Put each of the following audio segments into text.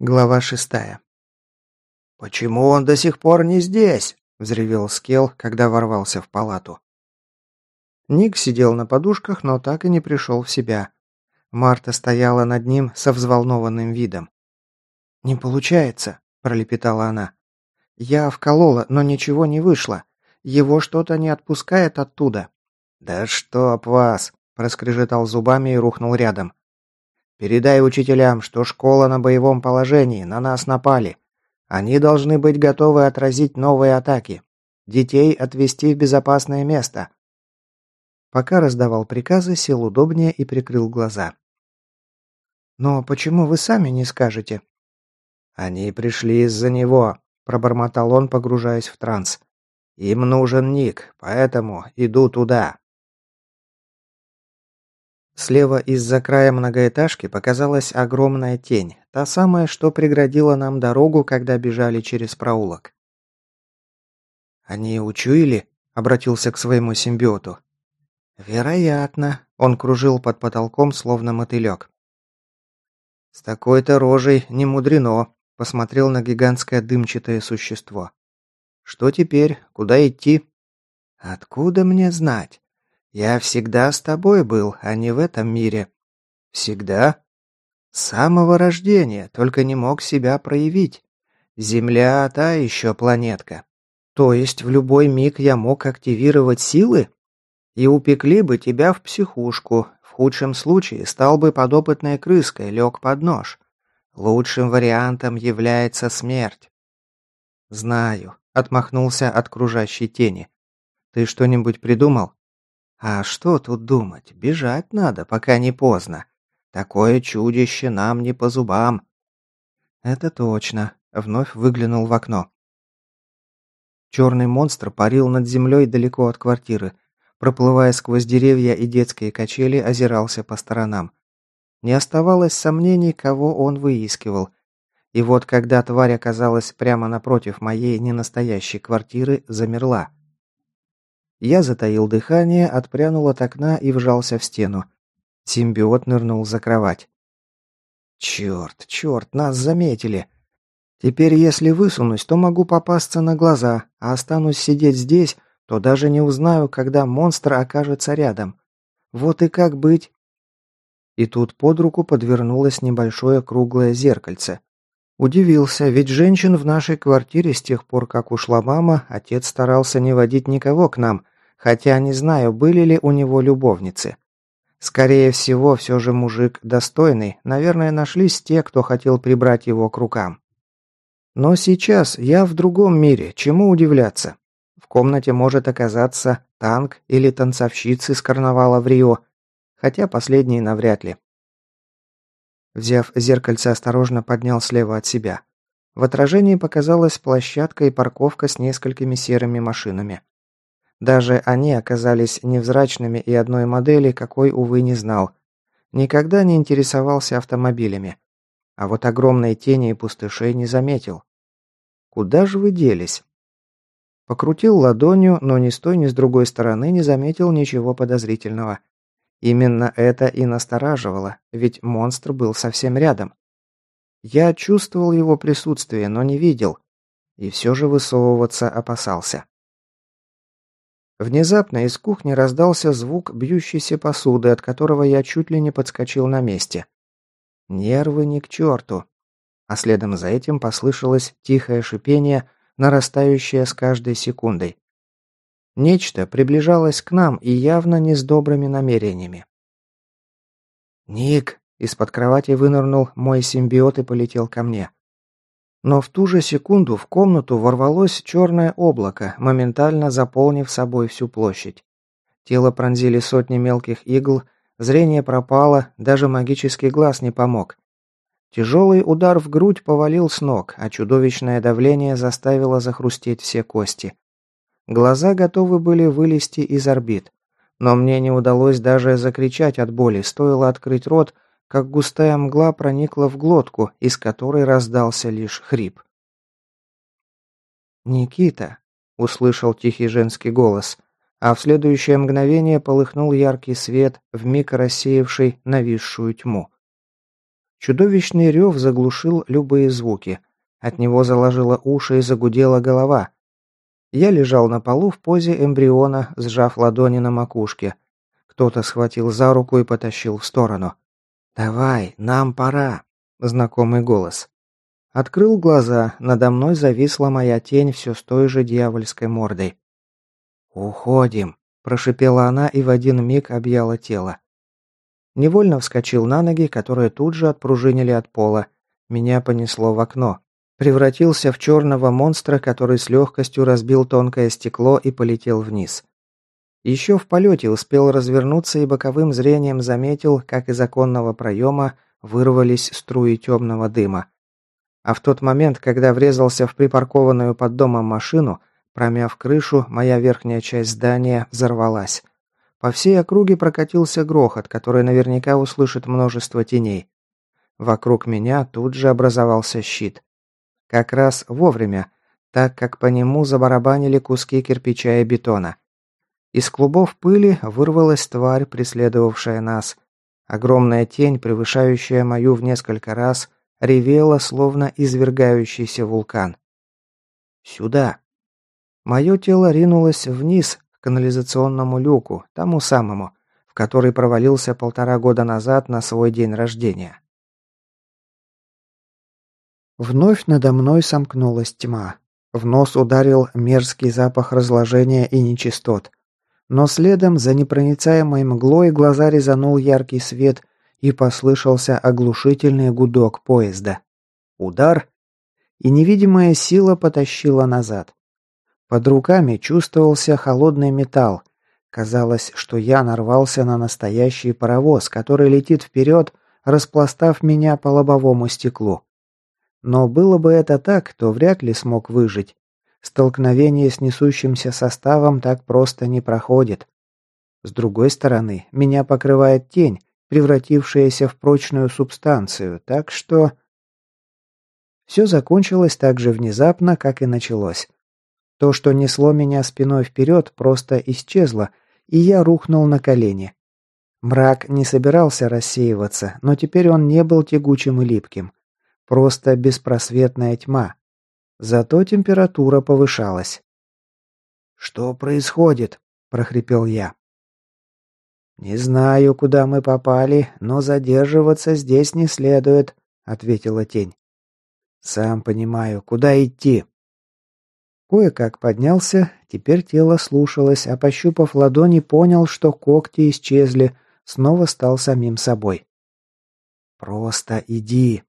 Глава шестая. «Почему он до сих пор не здесь?» – взревел Скел, когда ворвался в палату. Ник сидел на подушках, но так и не пришел в себя. Марта стояла над ним со взволнованным видом. «Не получается», – пролепетала она. «Я вколола, но ничего не вышло. Его что-то не отпускает оттуда». «Да чтоб вас!» – проскрежетал зубами и рухнул рядом. Передай учителям, что школа на боевом положении, на нас напали. Они должны быть готовы отразить новые атаки. Детей отвезти в безопасное место. Пока раздавал приказы, сел удобнее и прикрыл глаза. «Но почему вы сами не скажете?» «Они пришли из-за него», – пробормотал он, погружаясь в транс. «Им нужен Ник, поэтому иду туда». Слева из-за края многоэтажки показалась огромная тень, та самая, что преградила нам дорогу, когда бежали через проулок. «Они учуяли?» – обратился к своему симбиоту. «Вероятно», – он кружил под потолком, словно мотылек. «С такой-то рожей не мудрено», – посмотрел на гигантское дымчатое существо. «Что теперь? Куда идти?» «Откуда мне знать? Я всегда с тобой был, а не в этом мире. Всегда? С самого рождения, только не мог себя проявить. Земля та еще планетка. То есть в любой миг я мог активировать силы? И упекли бы тебя в психушку. В худшем случае стал бы подопытной крыской, лег под нож. Лучшим вариантом является смерть. Знаю, отмахнулся от кружащей тени. Ты что-нибудь придумал? А что тут думать? Бежать надо, пока не поздно. Такое чудище нам не по зубам. Это точно. Вновь выглянул в окно. Черный монстр парил над землей далеко от квартиры. Проплывая сквозь деревья и детские качели, озирался по сторонам. Не оставалось сомнений, кого он выискивал. И вот когда тварь оказалась прямо напротив моей ненастоящей квартиры, замерла. Я затаил дыхание, отпрянул от окна и вжался в стену. Симбиот нырнул за кровать. Черт, черт, нас заметили. Теперь, если высунусь, то могу попасться на глаза, а останусь сидеть здесь, то даже не узнаю, когда монстр окажется рядом. Вот и как быть? И тут под руку подвернулось небольшое круглое зеркальце. Удивился, ведь женщин в нашей квартире с тех пор, как ушла мама, отец старался не водить никого к нам, хотя не знаю, были ли у него любовницы. Скорее всего, все же мужик достойный, наверное, нашлись те, кто хотел прибрать его к рукам. Но сейчас я в другом мире, чему удивляться? В комнате может оказаться танк или танцовщицы с карнавала в Рио, хотя последний навряд ли. Взяв зеркальце, осторожно поднял слева от себя. В отражении показалась площадка и парковка с несколькими серыми машинами. Даже они оказались невзрачными и одной модели, какой, увы, не знал. Никогда не интересовался автомобилями. А вот огромной тени и пустышей не заметил. Куда же вы делись? Покрутил ладонью, но ни с той, ни с другой стороны не заметил ничего подозрительного. Именно это и настораживало, ведь монстр был совсем рядом. Я чувствовал его присутствие, но не видел. И все же высовываться опасался. Внезапно из кухни раздался звук бьющейся посуды, от которого я чуть ли не подскочил на месте. Нервы ни к черту. А следом за этим послышалось тихое шипение, нарастающее с каждой секундой. Нечто приближалось к нам и явно не с добрыми намерениями. «Ник!» – из-под кровати вынырнул мой симбиот и полетел ко мне. Но в ту же секунду в комнату ворвалось черное облако, моментально заполнив собой всю площадь. Тело пронзили сотни мелких игл, зрение пропало, даже магический глаз не помог. Тяжелый удар в грудь повалил с ног, а чудовищное давление заставило захрустеть все кости. Глаза готовы были вылезти из орбит. Но мне не удалось даже закричать от боли, стоило открыть рот, как густая мгла проникла в глотку, из которой раздался лишь хрип. «Никита!» – услышал тихий женский голос, а в следующее мгновение полыхнул яркий свет, вмиг рассеявший нависшую тьму. Чудовищный рев заглушил любые звуки. От него заложило уши и загудела голова. Я лежал на полу в позе эмбриона, сжав ладони на макушке. Кто-то схватил за руку и потащил в сторону. «Давай, нам пора!» Знакомый голос. Открыл глаза, надо мной зависла моя тень все с той же дьявольской мордой. «Уходим!» – прошипела она и в один миг объяла тело. Невольно вскочил на ноги, которые тут же отпружинили от пола. Меня понесло в окно. Превратился в черного монстра, который с легкостью разбил тонкое стекло и полетел вниз. Еще в полете успел развернуться и боковым зрением заметил, как из оконного проема вырвались струи темного дыма. А в тот момент, когда врезался в припаркованную под домом машину, промяв крышу, моя верхняя часть здания взорвалась. По всей округе прокатился грохот, который наверняка услышит множество теней. Вокруг меня тут же образовался щит. Как раз вовремя, так как по нему забарабанили куски кирпича и бетона. Из клубов пыли вырвалась тварь, преследовавшая нас. Огромная тень, превышающая мою в несколько раз, ревела, словно извергающийся вулкан. «Сюда!» Мое тело ринулось вниз, к канализационному люку, тому самому, в который провалился полтора года назад на свой день рождения. Вновь надо мной сомкнулась тьма. В нос ударил мерзкий запах разложения и нечистот. Но следом за непроницаемой мглой глаза резанул яркий свет и послышался оглушительный гудок поезда. Удар, и невидимая сила потащила назад. Под руками чувствовался холодный металл. Казалось, что я нарвался на настоящий паровоз, который летит вперед, распластав меня по лобовому стеклу. Но было бы это так, то вряд ли смог выжить. Столкновение с несущимся составом так просто не проходит. С другой стороны, меня покрывает тень, превратившаяся в прочную субстанцию, так что... Все закончилось так же внезапно, как и началось. То, что несло меня спиной вперед, просто исчезло, и я рухнул на колени. Мрак не собирался рассеиваться, но теперь он не был тягучим и липким. Просто беспросветная тьма. Зато температура повышалась. «Что происходит?» – прохрипел я. «Не знаю, куда мы попали, но задерживаться здесь не следует», – ответила тень. «Сам понимаю, куда идти?» Кое-как поднялся, теперь тело слушалось, а пощупав ладони, понял, что когти исчезли, снова стал самим собой. «Просто иди!»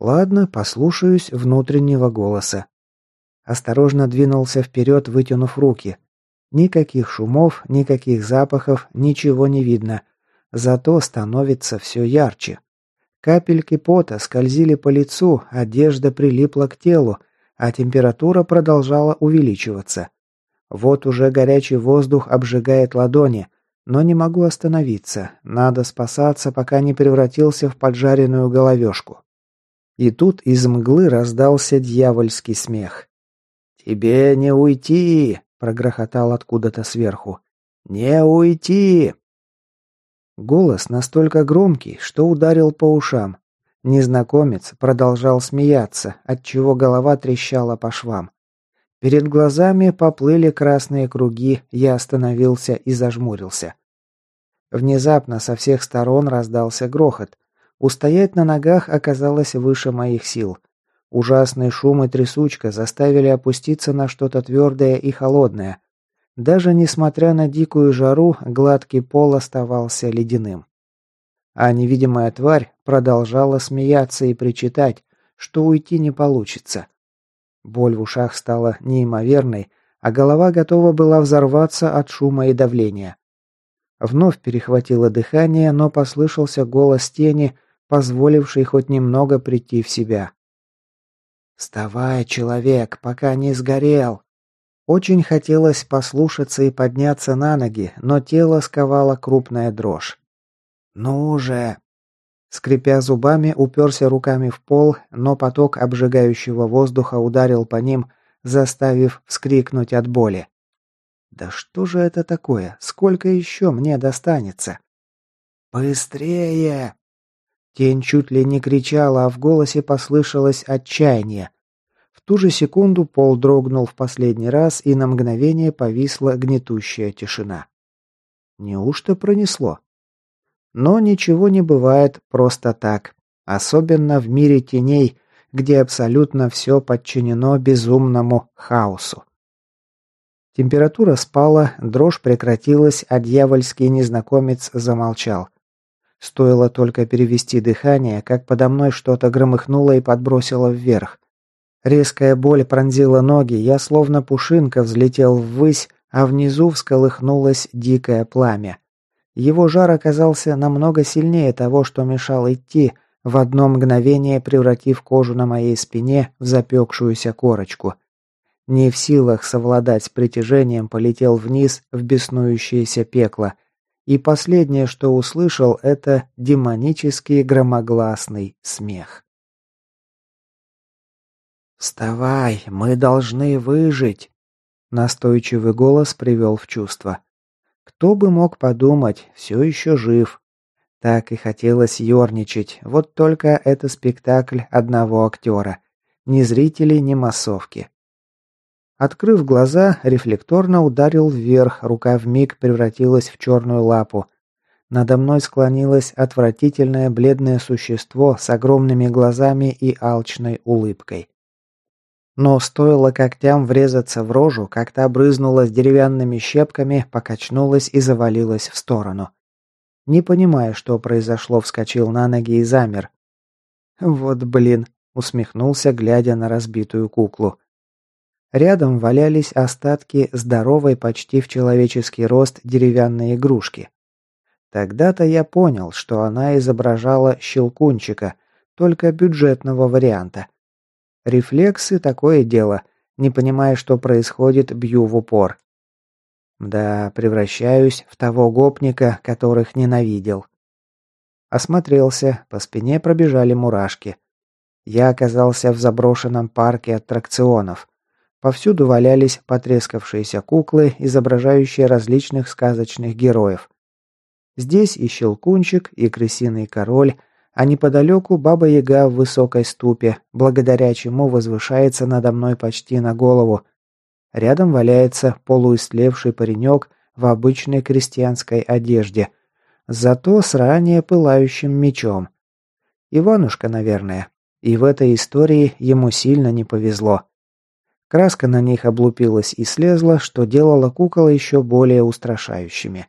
«Ладно, послушаюсь внутреннего голоса». Осторожно двинулся вперед, вытянув руки. Никаких шумов, никаких запахов, ничего не видно. Зато становится все ярче. Капельки пота скользили по лицу, одежда прилипла к телу, а температура продолжала увеличиваться. Вот уже горячий воздух обжигает ладони, но не могу остановиться. Надо спасаться, пока не превратился в поджаренную головешку. И тут из мглы раздался дьявольский смех. «Тебе не уйти!» — прогрохотал откуда-то сверху. «Не уйти!» Голос настолько громкий, что ударил по ушам. Незнакомец продолжал смеяться, отчего голова трещала по швам. Перед глазами поплыли красные круги, я остановился и зажмурился. Внезапно со всех сторон раздался грохот. Устоять на ногах оказалось выше моих сил. Ужасный шум и трясучка заставили опуститься на что-то твердое и холодное. Даже несмотря на дикую жару, гладкий пол оставался ледяным. А невидимая тварь продолжала смеяться и причитать, что уйти не получится. Боль в ушах стала неимоверной, а голова готова была взорваться от шума и давления. Вновь перехватило дыхание, но послышался голос тени, позволивший хоть немного прийти в себя. «Вставай, человек, пока не сгорел!» Очень хотелось послушаться и подняться на ноги, но тело сковало крупная дрожь. «Ну же!» Скрипя зубами, уперся руками в пол, но поток обжигающего воздуха ударил по ним, заставив вскрикнуть от боли. «Да что же это такое? Сколько еще мне достанется?» «Быстрее!» Тень чуть ли не кричала, а в голосе послышалось отчаяние. В ту же секунду пол дрогнул в последний раз, и на мгновение повисла гнетущая тишина. Неужто пронесло? Но ничего не бывает просто так, особенно в мире теней, где абсолютно все подчинено безумному хаосу. Температура спала, дрожь прекратилась, а дьявольский незнакомец замолчал. Стоило только перевести дыхание, как подо мной что-то громыхнуло и подбросило вверх. Резкая боль пронзила ноги, я словно пушинка взлетел ввысь, а внизу всколыхнулось дикое пламя. Его жар оказался намного сильнее того, что мешал идти, в одно мгновение превратив кожу на моей спине в запекшуюся корочку. Не в силах совладать с притяжением, полетел вниз в беснующееся пекло. И последнее, что услышал, это демонический громогласный смех. «Вставай, мы должны выжить!» Настойчивый голос привел в чувство. Кто бы мог подумать, все еще жив. Так и хотелось ерничать, вот только это спектакль одного актера. Ни зрителей, ни массовки. Открыв глаза, рефлекторно ударил вверх, рука вмиг превратилась в черную лапу. Надо мной склонилось отвратительное бледное существо с огромными глазами и алчной улыбкой. Но стоило когтям врезаться в рожу, как та брызнула с деревянными щепками, покачнулась и завалилась в сторону. Не понимая, что произошло, вскочил на ноги и замер. «Вот блин», — усмехнулся, глядя на разбитую куклу. Рядом валялись остатки здоровой почти в человеческий рост деревянной игрушки. Тогда-то я понял, что она изображала щелкунчика, только бюджетного варианта. Рефлексы – такое дело. Не понимая, что происходит, бью в упор. Да, превращаюсь в того гопника, которых ненавидел. Осмотрелся, по спине пробежали мурашки. Я оказался в заброшенном парке аттракционов. Повсюду валялись потрескавшиеся куклы, изображающие различных сказочных героев. Здесь и Щелкунчик, и Крысиный Король, а неподалеку Баба-Яга в высокой ступе, благодаря чему возвышается надо мной почти на голову. Рядом валяется полуистлевший паренек в обычной крестьянской одежде, зато с ранее пылающим мечом. Иванушка, наверное. И в этой истории ему сильно не повезло. Краска на них облупилась и слезла, что делало кукол еще более устрашающими.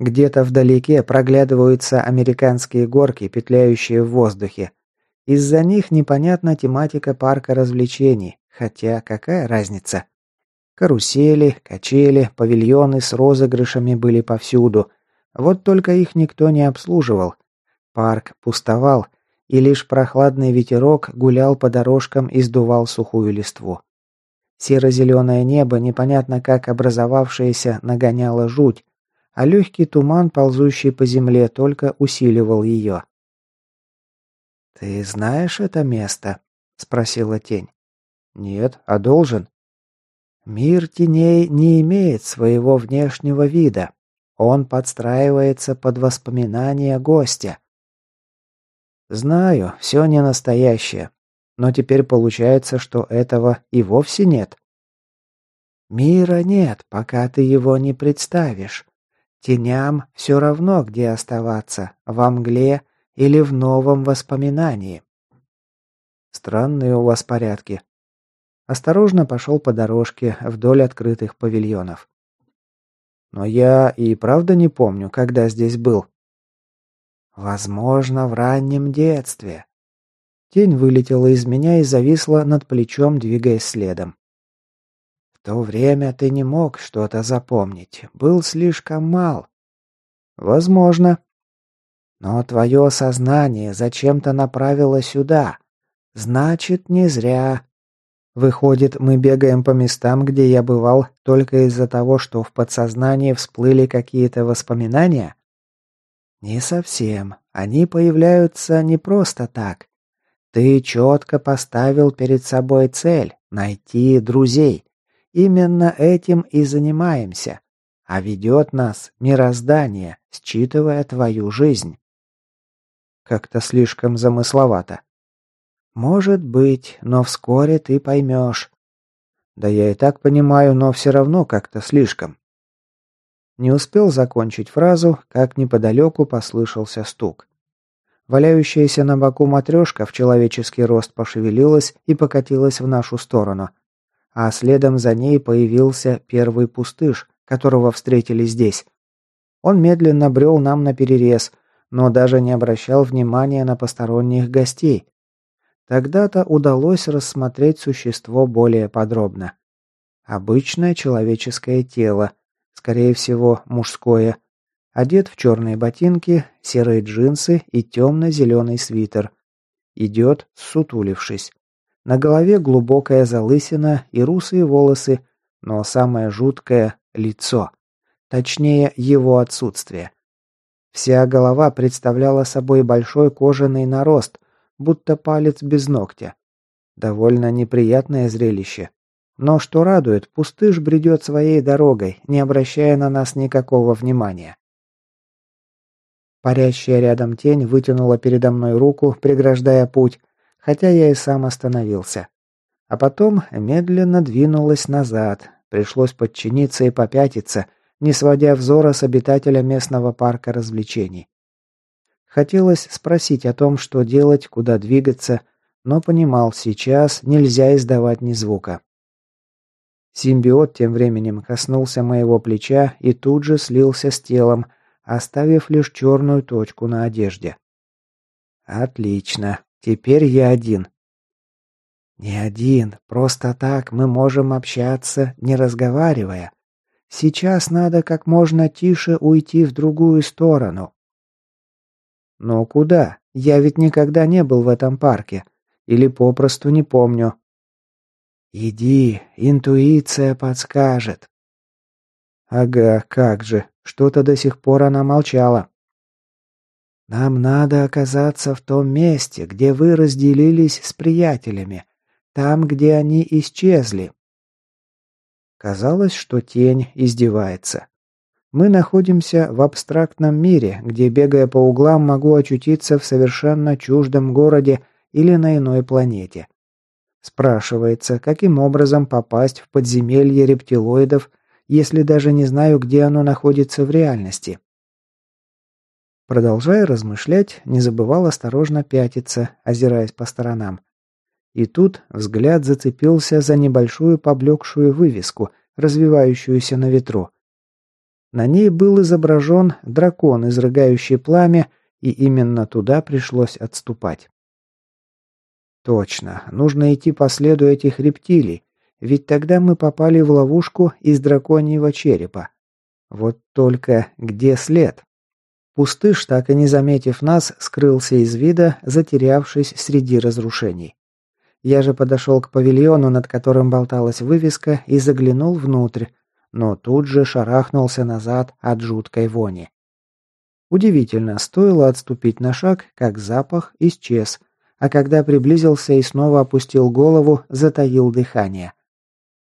Где-то вдалеке проглядываются американские горки, петляющие в воздухе. Из-за них непонятна тематика парка развлечений, хотя какая разница? Карусели, качели, павильоны с розыгрышами были повсюду. Вот только их никто не обслуживал. Парк пустовал, и лишь прохладный ветерок гулял по дорожкам и сдувал сухую листву. Серо-зеленое небо, непонятно как образовавшееся, нагоняло жуть, а легкий туман, ползущий по земле, только усиливал ее. «Ты знаешь это место?» — спросила тень. «Нет, а должен?» «Мир теней не имеет своего внешнего вида. Он подстраивается под воспоминания гостя». «Знаю, все не настоящее. Но теперь получается, что этого и вовсе нет. Мира нет, пока ты его не представишь. Теням все равно, где оставаться, во мгле или в новом воспоминании. Странные у вас порядки. Осторожно пошел по дорожке вдоль открытых павильонов. Но я и правда не помню, когда здесь был. Возможно, в раннем детстве. Тень вылетела из меня и зависла над плечом, двигаясь следом. В то время ты не мог что-то запомнить, был слишком мал. Возможно. Но твое сознание зачем-то направило сюда. Значит, не зря. Выходит, мы бегаем по местам, где я бывал, только из-за того, что в подсознании всплыли какие-то воспоминания? Не совсем. Они появляются не просто так. Ты четко поставил перед собой цель – найти друзей. Именно этим и занимаемся. А ведет нас мироздание, считывая твою жизнь. как-то слишком замысловато. Может быть, но вскоре ты поймешь. Да я и так понимаю, но все равно как-то слишком. Не успел закончить фразу, как неподалеку послышался стук. Валяющаяся на боку матрешка в человеческий рост пошевелилась и покатилась в нашу сторону. А следом за ней появился первый пустыш, которого встретили здесь. Он медленно брел нам на перерез, но даже не обращал внимания на посторонних гостей. Тогда-то удалось рассмотреть существо более подробно. Обычное человеческое тело, скорее всего, мужское. Одет в черные ботинки, серые джинсы и темно-зеленый свитер. Идет, сутулившись. На голове глубокая залысина и русые волосы, но самое жуткое – лицо. Точнее, его отсутствие. Вся голова представляла собой большой кожаный нарост, будто палец без ногтя. Довольно неприятное зрелище. Но что радует, пустыш бредет своей дорогой, не обращая на нас никакого внимания. Парящая рядом тень вытянула передо мной руку, преграждая путь, хотя я и сам остановился. А потом медленно двинулась назад, пришлось подчиниться и попятиться, не сводя взора с обитателя местного парка развлечений. Хотелось спросить о том, что делать, куда двигаться, но понимал, сейчас нельзя издавать ни звука. Симбиот тем временем коснулся моего плеча и тут же слился с телом, оставив лишь черную точку на одежде. Отлично. Теперь я один. Не один. Просто так мы можем общаться, не разговаривая. Сейчас надо как можно тише уйти в другую сторону. Но куда? Я ведь никогда не был в этом парке. Или попросту не помню. «Иди, интуиция подскажет». «Ага, как же. Что-то до сих пор она молчала». «Нам надо оказаться в том месте, где вы разделились с приятелями. Там, где они исчезли». Казалось, что тень издевается. Мы находимся в абстрактном мире, где, бегая по углам, могу очутиться в совершенно чуждом городе или на иной планете. Спрашивается, каким образом попасть в подземелье рептилоидов, если даже не знаю, где оно находится в реальности. Продолжая размышлять, не забывал осторожно пятиться, озираясь по сторонам. И тут взгляд зацепился за небольшую поблекшую вывеску, развивающуюся на ветру. На ней был изображен дракон, изрыгающий пламя, и именно туда пришлось отступать. Точно, нужно идти по следу этих рептилий, ведь тогда мы попали в ловушку из драконьего черепа. Вот только где след? Пустыш, так и не заметив нас, скрылся из вида, затерявшись среди разрушений. Я же подошел к павильону, над которым болталась вывеска, и заглянул внутрь, но тут же шарахнулся назад от жуткой вони. Удивительно, стоило отступить на шаг, как запах исчез, а когда приблизился и снова опустил голову, затаил дыхание.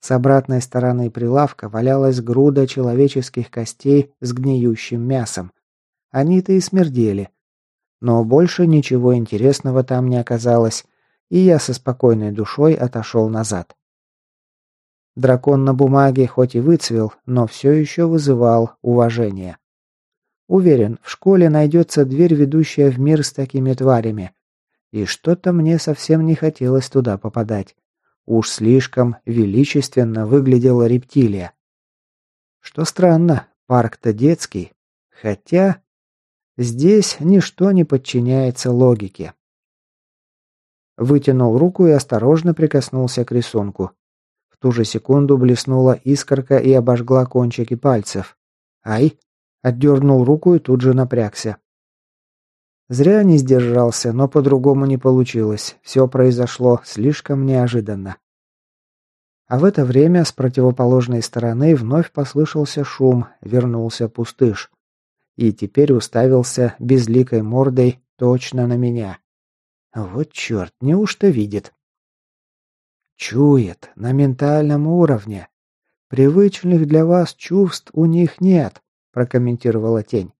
С обратной стороны прилавка валялась груда человеческих костей с гниющим мясом. Они-то и смердели. Но больше ничего интересного там не оказалось, и я со спокойной душой отошел назад. Дракон на бумаге хоть и выцвел, но все еще вызывал уважение. Уверен, в школе найдется дверь, ведущая в мир с такими тварями, и что-то мне совсем не хотелось туда попадать. Уж слишком величественно выглядела рептилия. Что странно, парк-то детский. Хотя здесь ничто не подчиняется логике. Вытянул руку и осторожно прикоснулся к рисунку. В ту же секунду блеснула искорка и обожгла кончики пальцев. «Ай!» Отдернул руку и тут же напрягся. Зря не сдержался, но по-другому не получилось. Все произошло слишком неожиданно. А в это время с противоположной стороны вновь послышался шум, вернулся пустыш. И теперь уставился безликой мордой точно на меня. Вот черт, неужто видит? Чует, на ментальном уровне. Привычных для вас чувств у них нет, прокомментировала тень.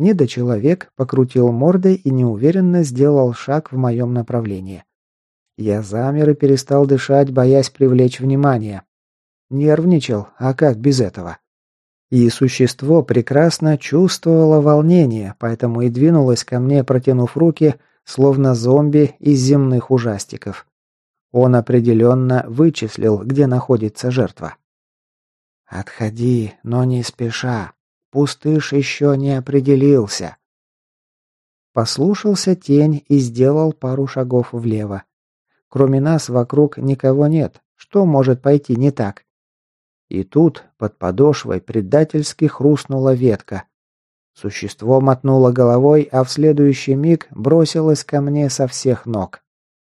Недочеловек покрутил мордой и неуверенно сделал шаг в моем направлении. Я замер и перестал дышать, боясь привлечь внимание. Нервничал, а как без этого? И существо прекрасно чувствовало волнение, поэтому и двинулось ко мне, протянув руки, словно зомби из земных ужастиков. Он определенно вычислил, где находится жертва. «Отходи, но не спеша. Пустыш еще не определился». Послушался тень и сделал пару шагов влево. Кроме нас вокруг никого нет. Что может пойти не так? И тут под подошвой предательски хрустнула ветка. Существо мотнуло головой, а в следующий миг бросилось ко мне со всех ног.